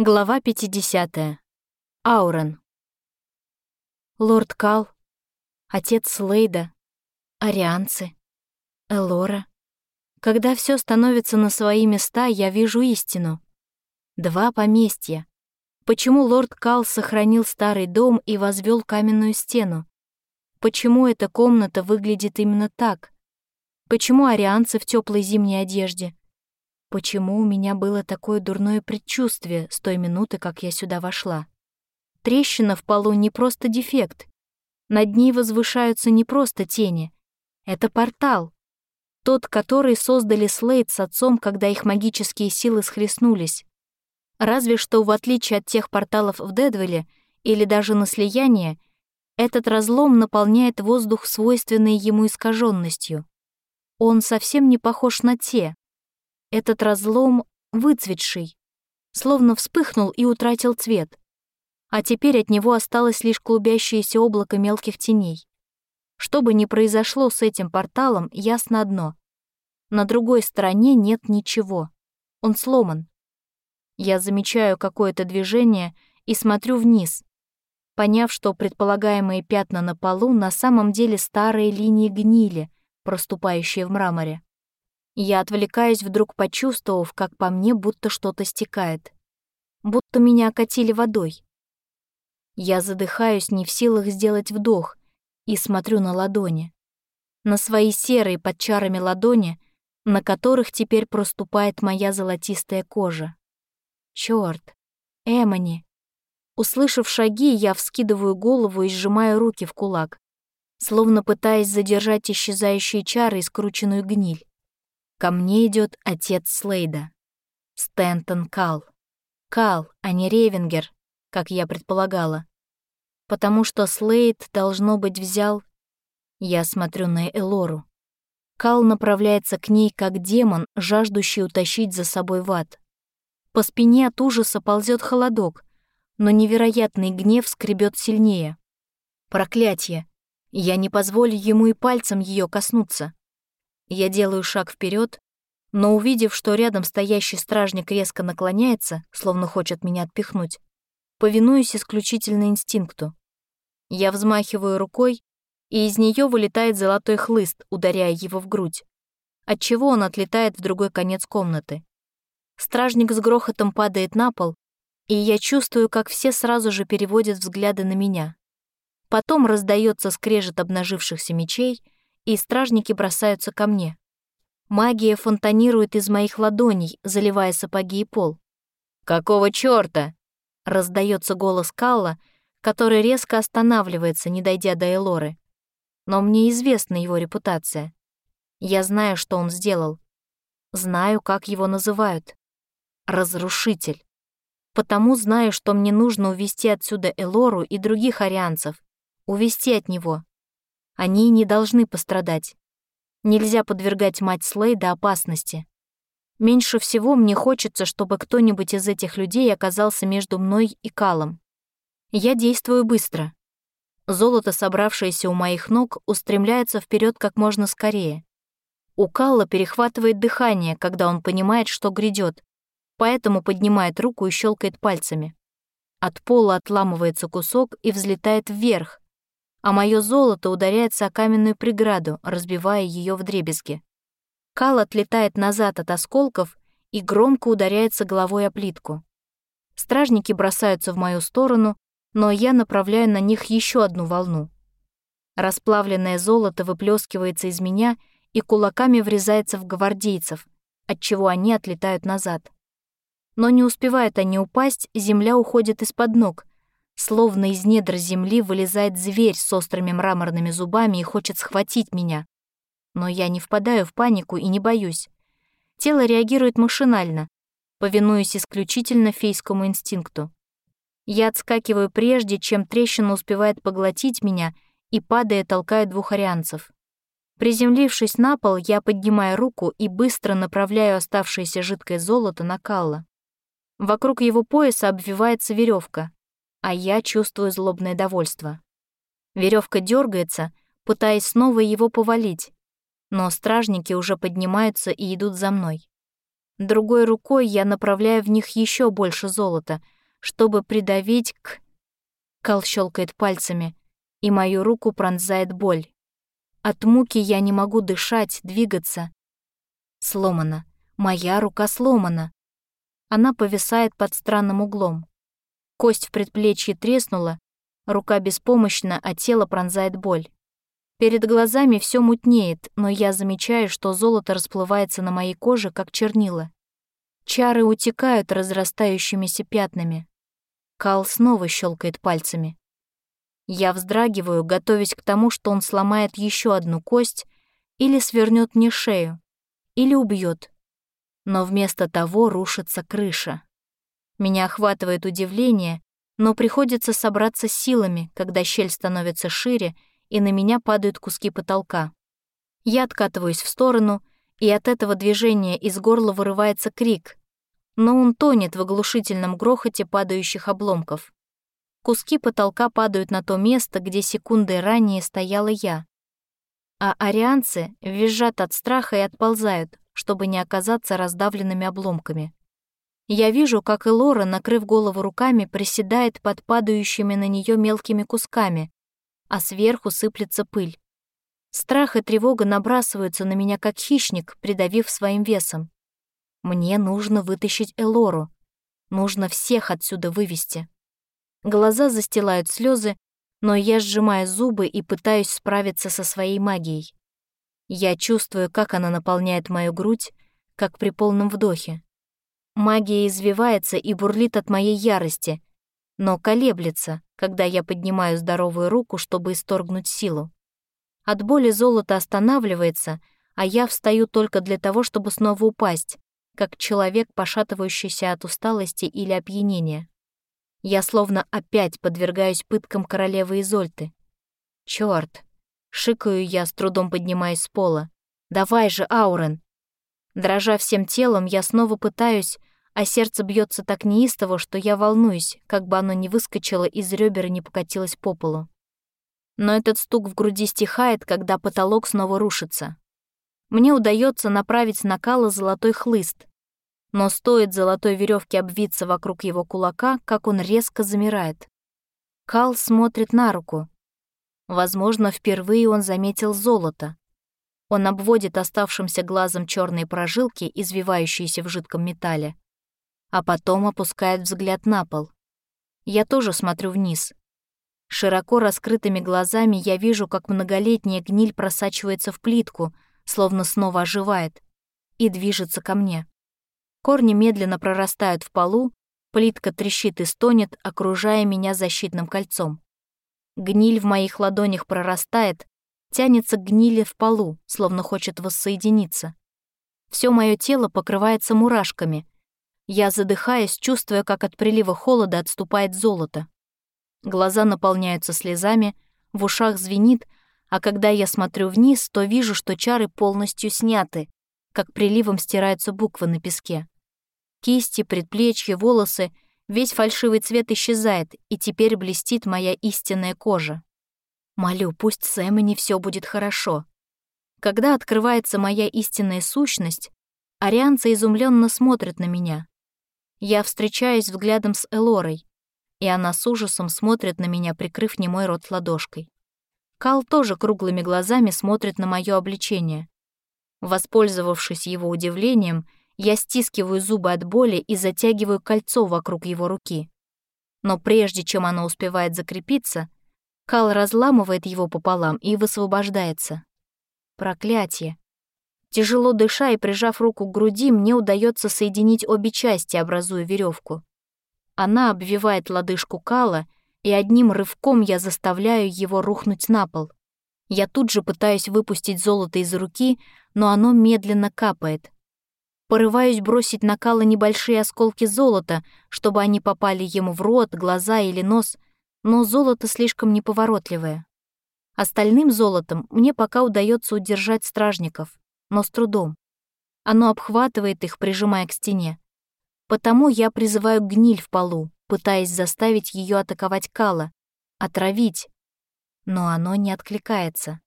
Глава 50. Аурен. Лорд Кал, отец Слейда, арианцы, Элора. Когда все становится на свои места, я вижу истину. Два поместья. Почему лорд Кал сохранил старый дом и возвел каменную стену? Почему эта комната выглядит именно так? Почему арианцы в теплой зимней одежде? Почему у меня было такое дурное предчувствие с той минуты, как я сюда вошла? Трещина в полу не просто дефект. Над ней возвышаются не просто тени. Это портал. Тот, который создали Слейд с отцом, когда их магические силы схлестнулись. Разве что, в отличие от тех порталов в Дедвеле или даже на слияние, этот разлом наполняет воздух свойственной ему искаженностью. Он совсем не похож на те, этот разлом выцветший, словно вспыхнул и утратил цвет, а теперь от него осталось лишь клубящееся облако мелких теней. Что бы ни произошло с этим порталом, ясно одно. На другой стороне нет ничего. Он сломан. Я замечаю какое-то движение и смотрю вниз, поняв, что предполагаемые пятна на полу на самом деле старые линии гнили, проступающие в мраморе. Я отвлекаюсь, вдруг почувствовав, как по мне будто что-то стекает. Будто меня окатили водой. Я задыхаюсь, не в силах сделать вдох, и смотрю на ладони. На свои серые под чарами ладони, на которых теперь проступает моя золотистая кожа. Чёрт, Эмони. Услышав шаги, я вскидываю голову и сжимаю руки в кулак, словно пытаясь задержать исчезающие чары и скрученную гниль. Ко мне идет отец Слейда. Стентон Кал. Кал, а не Ревенгер, как я предполагала. Потому что Слейд, должно быть, взял... Я смотрю на Элору. Кал направляется к ней, как демон, жаждущий утащить за собой в ад. По спине от ужаса ползет холодок, но невероятный гнев скребет сильнее. Проклятье! Я не позволю ему и пальцем ее коснуться. Я делаю шаг вперед, но увидев, что рядом стоящий стражник резко наклоняется, словно хочет меня отпихнуть, повинуюсь исключительно инстинкту. Я взмахиваю рукой, и из нее вылетает золотой хлыст, ударяя его в грудь, отчего он отлетает в другой конец комнаты. Стражник с грохотом падает на пол, и я чувствую, как все сразу же переводят взгляды на меня. Потом раздается скрежет обнажившихся мечей — и стражники бросаются ко мне. Магия фонтанирует из моих ладоней, заливая сапоги и пол. «Какого чёрта?» — раздается голос Калла, который резко останавливается, не дойдя до Элоры. Но мне известна его репутация. Я знаю, что он сделал. Знаю, как его называют. Разрушитель. Потому знаю, что мне нужно увести отсюда Элору и других арианцев. Увести от него. Они не должны пострадать. Нельзя подвергать мать Слейда опасности. Меньше всего мне хочется, чтобы кто-нибудь из этих людей оказался между мной и Калом. Я действую быстро. Золото, собравшееся у моих ног, устремляется вперед как можно скорее. У Калла перехватывает дыхание, когда он понимает, что грядет, поэтому поднимает руку и щелкает пальцами. От пола отламывается кусок и взлетает вверх, а мое золото ударяется о каменную преграду, разбивая ее в дребезги. Кал отлетает назад от осколков и громко ударяется головой о плитку. Стражники бросаются в мою сторону, но я направляю на них еще одну волну. Расплавленное золото выплескивается из меня и кулаками врезается в гвардейцев, отчего они отлетают назад. Но не успевают они упасть, земля уходит из-под ног, Словно из недр земли вылезает зверь с острыми мраморными зубами и хочет схватить меня. Но я не впадаю в панику и не боюсь. Тело реагирует машинально, повинуясь исключительно фейскому инстинкту. Я отскакиваю прежде, чем трещина успевает поглотить меня и, падая, толкаю двух арианцев. Приземлившись на пол, я поднимаю руку и быстро направляю оставшееся жидкое золото на Калла. Вокруг его пояса обвивается веревка, а я чувствую злобное довольство. Веревка дергается, пытаясь снова его повалить, но стражники уже поднимаются и идут за мной. Другой рукой я направляю в них еще больше золота, чтобы придавить к... Кал щелкает пальцами, и мою руку пронзает боль. От муки я не могу дышать, двигаться. Сломана. Моя рука сломана. Она повисает под странным углом. Кость в предплечье треснула, рука беспомощна, а тело пронзает боль. Перед глазами все мутнеет, но я замечаю, что золото расплывается на моей коже, как чернила. Чары утекают разрастающимися пятнами. Кал снова щелкает пальцами. Я вздрагиваю, готовясь к тому, что он сломает еще одну кость или свернет мне шею, или убьет. Но вместо того рушится крыша. Меня охватывает удивление, но приходится собраться силами, когда щель становится шире, и на меня падают куски потолка. Я откатываюсь в сторону, и от этого движения из горла вырывается крик, но он тонет в оглушительном грохоте падающих обломков. Куски потолка падают на то место, где секунды ранее стояла я. А арианцы визжат от страха и отползают, чтобы не оказаться раздавленными обломками. Я вижу, как Элора, накрыв голову руками, приседает под падающими на нее мелкими кусками, а сверху сыплется пыль. Страх и тревога набрасываются на меня как хищник, придавив своим весом. Мне нужно вытащить Элору. Нужно всех отсюда вывести. Глаза застилают слезы, но я сжимаю зубы и пытаюсь справиться со своей магией. Я чувствую, как она наполняет мою грудь, как при полном вдохе. Магия извивается и бурлит от моей ярости, но колеблется, когда я поднимаю здоровую руку, чтобы исторгнуть силу. От боли золото останавливается, а я встаю только для того, чтобы снова упасть, как человек, пошатывающийся от усталости или опьянения. Я словно опять подвергаюсь пыткам королевы Изольты. Чёрт! Шикаю я, с трудом поднимаясь с пола. «Давай же, Аурен!» Дрожа всем телом, я снова пытаюсь, а сердце бьется так неистово, что я волнуюсь, как бы оно не выскочило из ребер и не покатилось по полу. Но этот стук в груди стихает, когда потолок снова рушится. Мне удается направить на Кала золотой хлыст, но стоит золотой веревке обвиться вокруг его кулака, как он резко замирает. Кал смотрит на руку. Возможно, впервые он заметил золото. Он обводит оставшимся глазом черные прожилки, извивающиеся в жидком металле, а потом опускает взгляд на пол. Я тоже смотрю вниз. Широко раскрытыми глазами я вижу, как многолетняя гниль просачивается в плитку, словно снова оживает, и движется ко мне. Корни медленно прорастают в полу, плитка трещит и стонет, окружая меня защитным кольцом. Гниль в моих ладонях прорастает, тянется к гнили в полу, словно хочет воссоединиться. Все мое тело покрывается мурашками. Я задыхаюсь, чувствуя, как от прилива холода отступает золото. Глаза наполняются слезами, в ушах звенит, а когда я смотрю вниз, то вижу, что чары полностью сняты, как приливом стираются буквы на песке. Кисти, предплечья, волосы — весь фальшивый цвет исчезает, и теперь блестит моя истинная кожа. Молю, пусть с Эмони все будет хорошо. Когда открывается моя истинная сущность, арианцы изумленно смотрят на меня. Я встречаюсь взглядом с Элорой, и она с ужасом смотрит на меня, прикрыв немой рот ладошкой. Кал тоже круглыми глазами смотрит на мое обличение. Воспользовавшись его удивлением, я стискиваю зубы от боли и затягиваю кольцо вокруг его руки. Но прежде чем оно успевает закрепиться, Кал разламывает его пополам и высвобождается. Проклятие. Тяжело дыша и прижав руку к груди, мне удается соединить обе части, образуя веревку. Она обвивает лодыжку Кала, и одним рывком я заставляю его рухнуть на пол. Я тут же пытаюсь выпустить золото из руки, но оно медленно капает. Порываюсь бросить на Кала небольшие осколки золота, чтобы они попали ему в рот, глаза или нос, но золото слишком неповоротливое. Остальным золотом мне пока удается удержать стражников, но с трудом. Оно обхватывает их, прижимая к стене. Потому я призываю гниль в полу, пытаясь заставить ее атаковать Кала, отравить, но оно не откликается.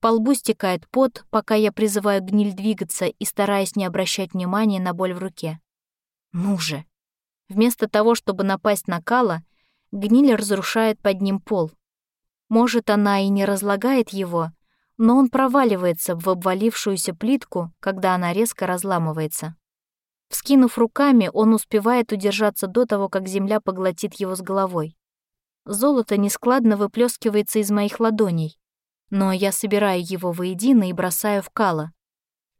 По лбу стекает пот, пока я призываю гниль двигаться и стараясь не обращать внимания на боль в руке. Ну же! Вместо того, чтобы напасть на Кала, гниль разрушает под ним пол. Может, она и не разлагает его, но он проваливается в обвалившуюся плитку, когда она резко разламывается. Вскинув руками, он успевает удержаться до того, как земля поглотит его с головой. Золото нескладно выплескивается из моих ладоней, но я собираю его воедино и бросаю в кало.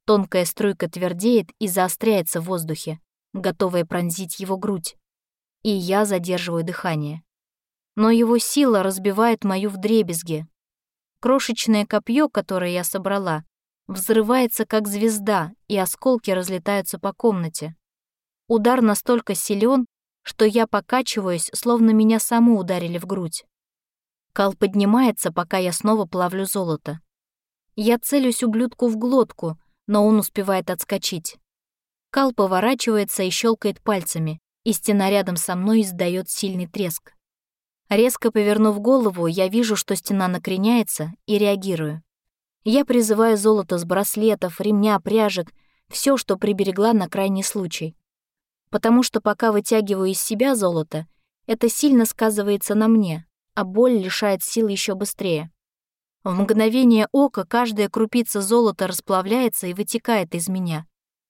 Тонкая струйка твердеет и заостряется в воздухе, готовая пронзить его грудь. И я задерживаю дыхание. Но его сила разбивает мою вдребезги. Крошечное копье, которое я собрала, взрывается как звезда, и осколки разлетаются по комнате. Удар настолько силен, что я покачиваюсь, словно меня саму ударили в грудь. Кал поднимается, пока я снова плавлю золото. Я целюсь ублюдку в глотку, но он успевает отскочить. Кал поворачивается и щелкает пальцами, и стена рядом со мной издает сильный треск. Резко повернув голову, я вижу, что стена накреняется, и реагирую. Я призываю золото с браслетов, ремня, пряжек, все, что приберегла на крайний случай. Потому что пока вытягиваю из себя золото, это сильно сказывается на мне, а боль лишает сил еще быстрее. В мгновение ока каждая крупица золота расплавляется и вытекает из меня.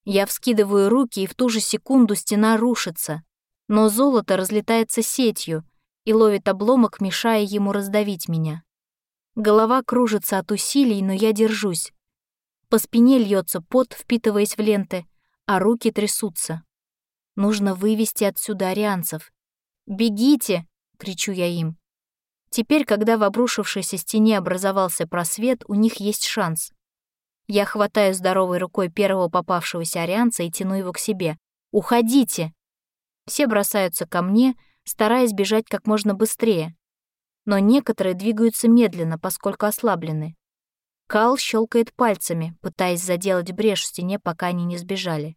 Я вскидываю руки, и в ту же секунду стена рушится. Но золото разлетается сетью и ловит обломок, мешая ему раздавить меня. Голова кружится от усилий, но я держусь. По спине льется пот, впитываясь в ленты, а руки трясутся. Нужно вывести отсюда арианцев. «Бегите!» — кричу я им. Теперь, когда в обрушившейся стене образовался просвет, у них есть шанс. Я хватаю здоровой рукой первого попавшегося арианца и тяну его к себе. «Уходите!» Все бросаются ко мне, стараясь бежать как можно быстрее, но некоторые двигаются медленно, поскольку ослаблены. Кал щелкает пальцами, пытаясь заделать брешь в стене, пока они не сбежали.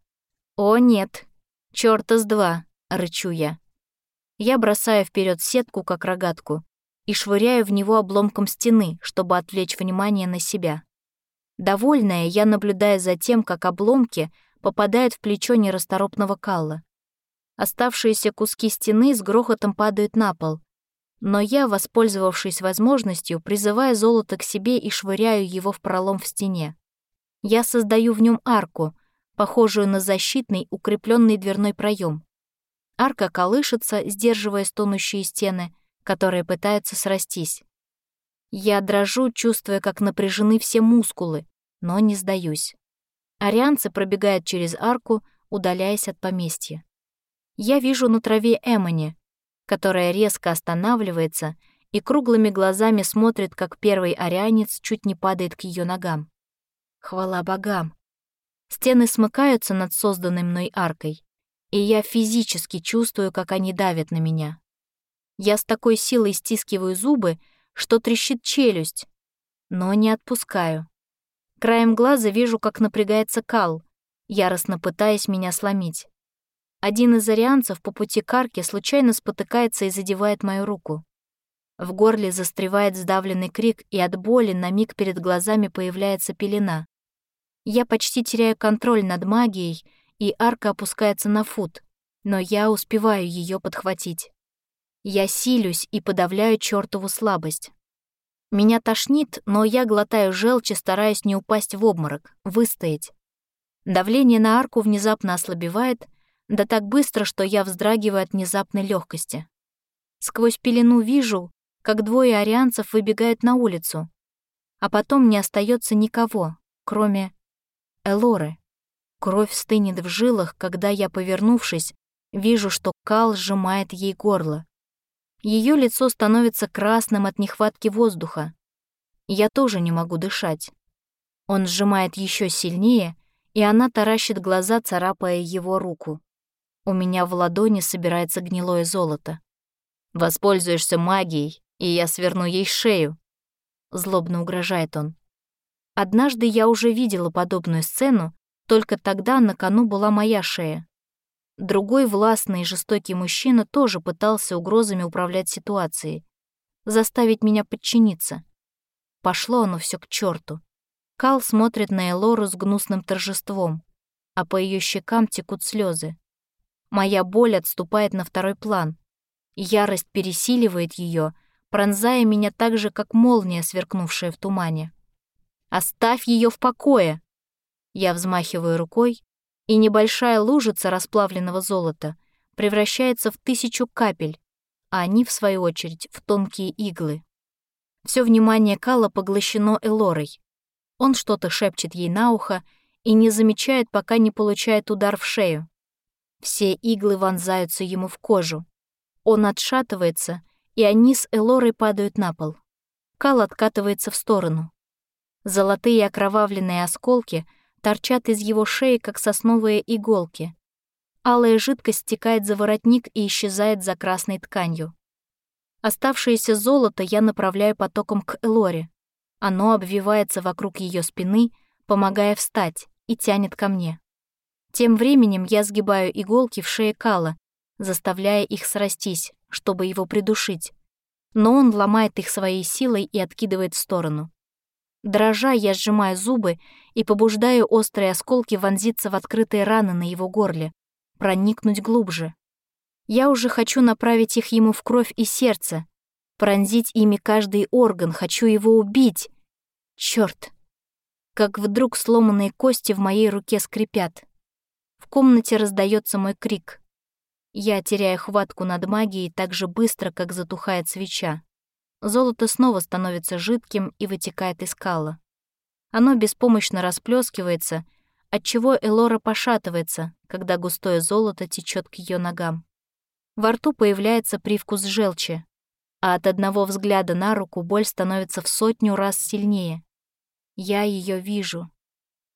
«О, нет! Чёрта с два!» — рычу я. Я бросаю вперед сетку, как рогатку, и швыряю в него обломком стены, чтобы отвлечь внимание на себя. Довольная, я наблюдаю за тем, как обломки попадают в плечо нерасторопного Калла. Оставшиеся куски стены с грохотом падают на пол, но я, воспользовавшись возможностью, призываю золото к себе и швыряю его в пролом в стене. Я создаю в нем арку, похожую на защитный укрепленный дверной проем. Арка колышется, сдерживая стонущие стены, которые пытаются срастись. Я дрожу, чувствуя, как напряжены все мускулы, но не сдаюсь. Арианцы пробегают через арку, удаляясь от поместья. Я вижу на траве Эмони, которая резко останавливается и круглыми глазами смотрит, как первый арианец чуть не падает к ее ногам. Хвала богам! Стены смыкаются над созданной мной аркой, и я физически чувствую, как они давят на меня. Я с такой силой стискиваю зубы, что трещит челюсть, но не отпускаю. Краем глаза вижу, как напрягается Кал, яростно пытаясь меня сломить. Один из арианцев по пути к арке случайно спотыкается и задевает мою руку. В горле застревает сдавленный крик, и от боли на миг перед глазами появляется пелена. Я почти теряю контроль над магией, и арка опускается на фут, но я успеваю ее подхватить. Я силюсь и подавляю чертову слабость. Меня тошнит, но я глотаю желчь и стараюсь не упасть в обморок, выстоять. Давление на арку внезапно ослабевает — да так быстро, что я вздрагиваю от внезапной легкости. Сквозь пелену вижу, как двое арианцев выбегают на улицу, а потом не остается никого, кроме Элоры. Кровь стынет в жилах, когда я, повернувшись, вижу, что Кал сжимает ей горло. Ее лицо становится красным от нехватки воздуха. Я тоже не могу дышать. Он сжимает еще сильнее, и она таращит глаза, царапая его руку. У меня в ладони собирается гнилое золото. Воспользуешься магией, и я сверну ей шею. Злобно угрожает он. Однажды я уже видела подобную сцену, только тогда на кону была моя шея. Другой властный и жестокий мужчина тоже пытался угрозами управлять ситуацией, заставить меня подчиниться. Пошло оно все к черту. Кал смотрит на Элору с гнусным торжеством, а по ее щекам текут слезы. Моя боль отступает на второй план. Ярость пересиливает ее, пронзая меня так же, как молния, сверкнувшая в тумане. «Оставь ее в покое!» Я взмахиваю рукой, и небольшая лужица расплавленного золота превращается в тысячу капель, а они, в свою очередь, в тонкие иглы. Все внимание Кала поглощено Элорой. Он что-то шепчет ей на ухо и не замечает, пока не получает удар в шею. Все иглы вонзаются ему в кожу. Он отшатывается, и они с Элорой падают на пол. Кал откатывается в сторону. Золотые окровавленные осколки торчат из его шеи, как сосновые иголки. Алая жидкость стекает за воротник и исчезает за красной тканью. Оставшееся золото я направляю потоком к Элоре. Оно обвивается вокруг ее спины, помогая встать, и тянет ко мне. Тем временем я сгибаю иголки в шее Кала, заставляя их срастись, чтобы его придушить. Но он ломает их своей силой и откидывает в сторону. Дрожа, я сжимаю зубы и побуждаю острые осколки вонзиться в открытые раны на его горле, проникнуть глубже. Я уже хочу направить их ему в кровь и сердце, пронзить ими каждый орган, хочу его убить. Чёрт! Как вдруг сломанные кости в моей руке скрипят. В комнате раздается мой крик. Я теряю хватку над магией так же быстро, как затухает свеча. Золото снова становится жидким и вытекает из кала. Оно беспомощно расплескивается, отчего Элора пошатывается, когда густое золото течет к ее ногам. Во рту появляется привкус желчи, а от одного взгляда на руку боль становится в сотню раз сильнее. Я ее вижу.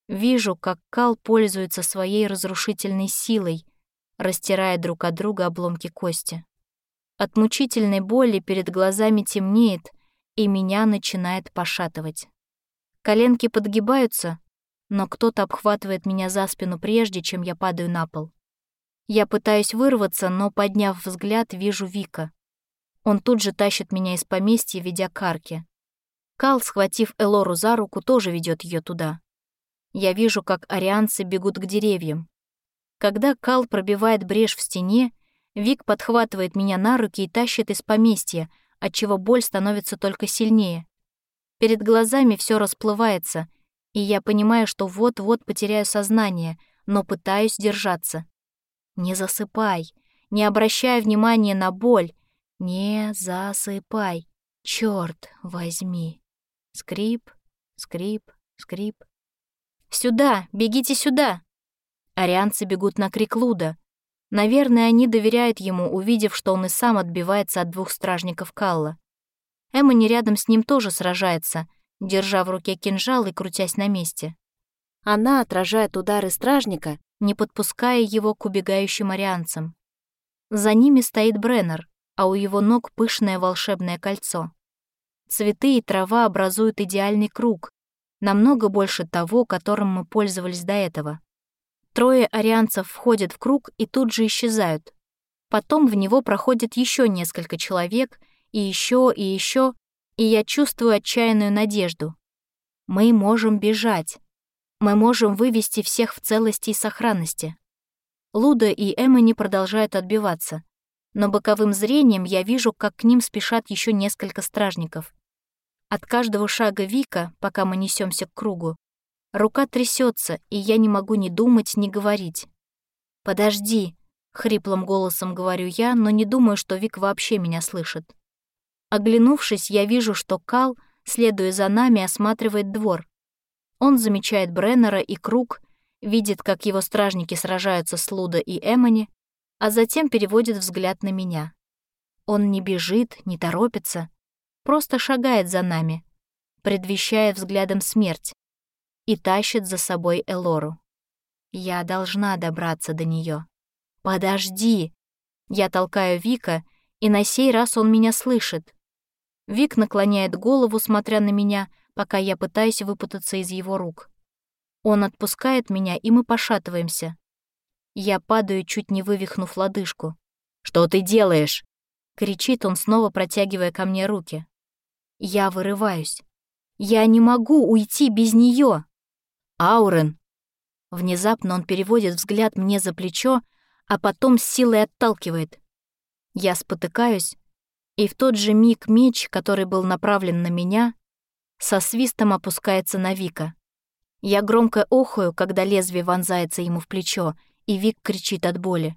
Вижу, как Кал пользуется своей разрушительной силой, растирая друг от друга обломки кости. От мучительной боли перед глазами темнеет, и меня начинает пошатывать. Коленки подгибаются, но кто-то обхватывает меня за спину прежде, чем я падаю на пол. Я пытаюсь вырваться, но, подняв взгляд, вижу Вика. Он тут же тащит меня из поместья, ведя к арке. Кал, схватив Элору за руку, тоже ведет ее туда. Я вижу, как арианцы бегут к деревьям. Когда Кал пробивает брешь в стене, Вик подхватывает меня на руки и тащит из поместья, отчего боль становится только сильнее. Перед глазами все расплывается, и я понимаю, что вот-вот потеряю сознание, но пытаюсь держаться. Не засыпай, не обращай внимания на боль, не засыпай, черт возьми. Скрип, скрип, скрип. «Сюда! Бегите сюда!» Арианцы бегут на крик Луда, Наверное, они доверяют ему, увидев, что он и сам отбивается от двух стражников Калла. Эммони рядом с ним тоже сражается, держа в руке кинжал и крутясь на месте. Она отражает удары стражника, не подпуская его к убегающим арианцам. За ними стоит Бреннер, а у его ног пышное волшебное кольцо. Цветы и трава образуют идеальный круг, намного больше того, которым мы пользовались до этого. Трое арианцев входят в круг и тут же исчезают. Потом в него проходит еще несколько человек, и еще, и еще, и я чувствую отчаянную надежду. Мы можем бежать. Мы можем вывести всех в целости и сохранности. Луда и Эммони продолжают отбиваться, но боковым зрением я вижу, как к ним спешат еще несколько стражников. От каждого шага Вика, пока мы несемся к кругу, Рука трясется, и я не могу ни думать, ни говорить. «Подожди», — хриплым голосом говорю я, но не думаю, что Вик вообще меня слышит. Оглянувшись, я вижу, что Кал, следуя за нами, осматривает двор. Он замечает Бреннера и Круг, видит, как его стражники сражаются с Луда и Эмони, а затем переводит взгляд на меня. Он не бежит, не торопится, просто шагает за нами, предвещая взглядом смерть, и тащит за собой Элору. Я должна добраться до нее. «Подожди!» Я толкаю Вика, и на сей раз он меня слышит. Вик наклоняет голову, смотря на меня, пока я пытаюсь выпутаться из его рук. Он отпускает меня, и мы пошатываемся. Я падаю, чуть не вывихнув лодыжку. «Что ты делаешь?» — кричит он, снова протягивая ко мне руки. Я вырываюсь. Я не могу уйти без нее. Аурен. Внезапно он переводит взгляд мне за плечо, а потом с силой отталкивает. Я спотыкаюсь, и в тот же миг меч, который был направлен на меня, со свистом опускается на Вика. Я громко охаю, когда лезвие вонзается ему в плечо, и Вик кричит от боли.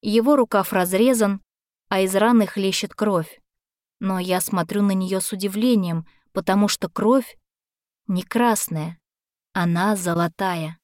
Его рукав разрезан, а из раны хлещет кровь. Но я смотрю на нее с удивлением, потому что кровь не красная, она золотая.